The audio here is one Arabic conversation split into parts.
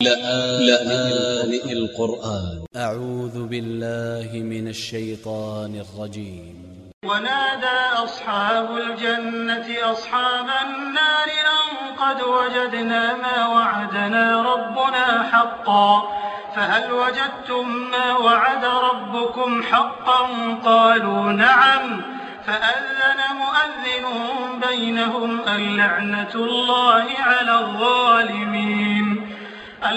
لآن القرآن. أ ع و ذ ب ا ل ل ه من ا ل ش ي ط ا ن ا ل ج ي م ونادى أصحاب الجنة أصحاب النار أن قد وجدنا ما وعدنا ربنا حقا. فهل وجدتم ما وعد ربكم حقا؟ قالوا نعم. فأذن مؤذن بينهم اللعنة الله على الظالمين.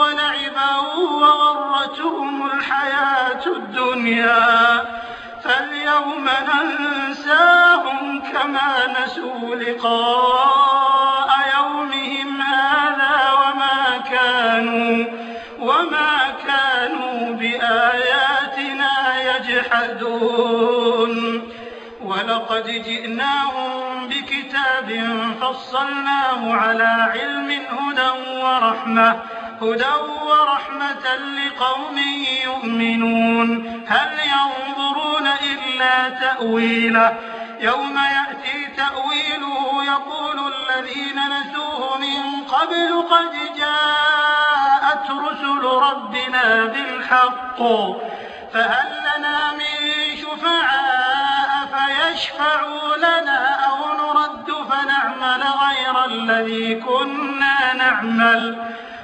ولعبا وغرتهم الحياة الدنيا فاليوم ننساهم كما نسوا لقاء يومهم هذا وما كانوا وما كانوا بآياتنا يجحدون. ولقد جئناهم بكتاب فصلناه على علم هدى ورحمة هدى ورحمة لقوم يؤمنون. هل ينظرون إلا تأويله؟ يوم يأتي تأويله يقول الذين نسوه من قبل قد جاءت رسل ربنا بالحق. فهل لنا من شفعاء فيشفعوا لنا أو نرد فنعمل غير الذي كنا نعمل؟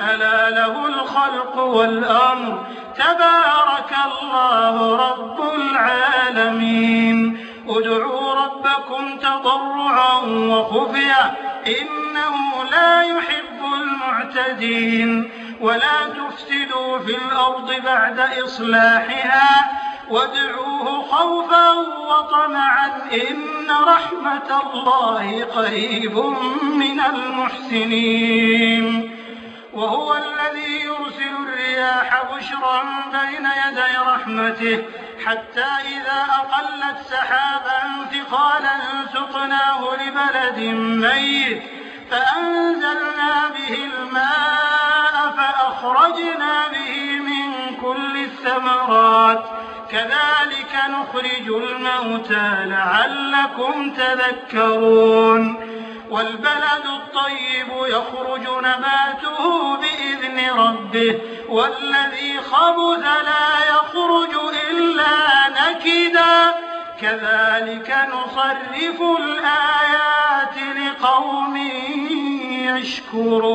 ألا له الخلق والأمر. تبارك الله رب العالمين. ادعوا ربكم تضرعا وخفيا إنه لا يحب المعتدين. ولا تفسدوا في الأرض بعد إصلاحها. وادعوه خوفا وطمعا. إن رحمة الله قريب من المحسنين. وهو الذي يرسل الرياح بشرا بين يدي رحمته حتى إذا أقلت سحابا ثقالا سقناه لبلد ميت فأنزلنا به الماء فأخرجنا به من كل الثمرات. كذلك نخرج الموتى لعلكم تذكرون. والبلد الطيب يخرج نباته ربه والذي خبث لا يخرج إلا نكدا. كذلك نصرف الآيات لقوم يشكرون.